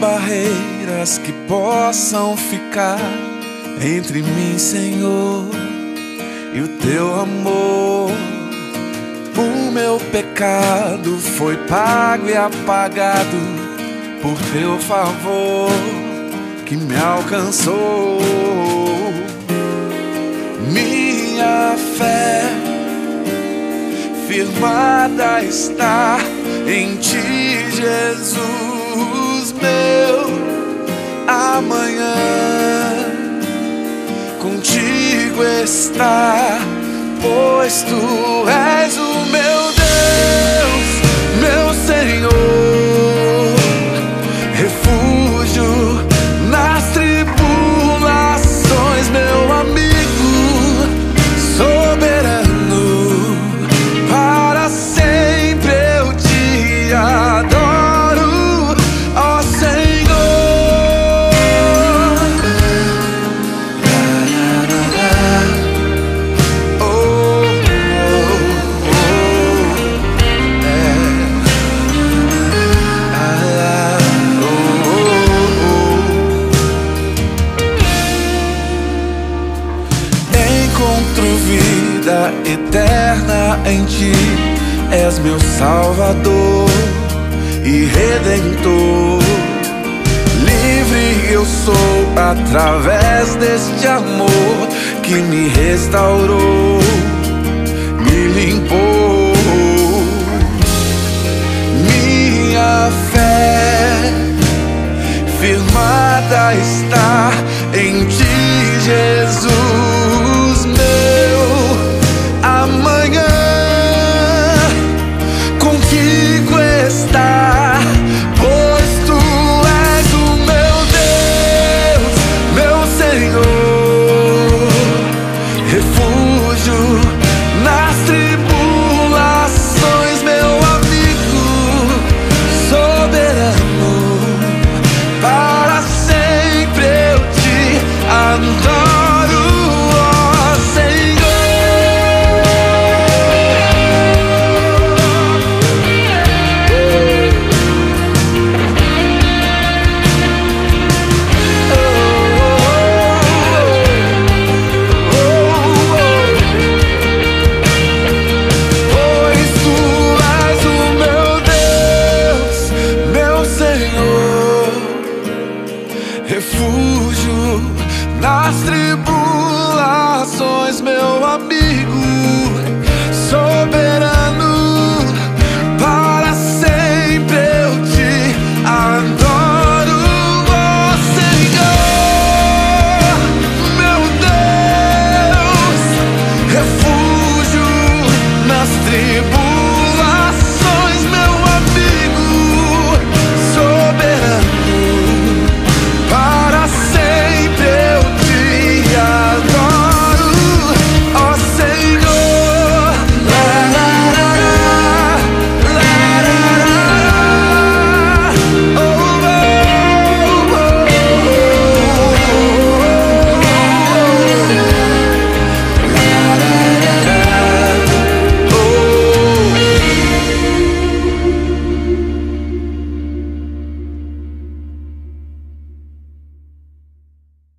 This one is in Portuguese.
barreiras que possam ficar entre mim, Senhor, e o teu amor. O meu pecado foi pago e apagado por teu favor que me alcançou. Minha fé firmada está em ti, Jesus, meu amanhã contigo está, pois tu és vida eterna em ti, és meu Salvador e Redentor. Livre eu sou através deste amor que me restaurou. toujours refúgio nas tribulações, meu amigo, soberano para sempre eu te adoro, oh Senhor, meu Deus, refúgio nas tribulações.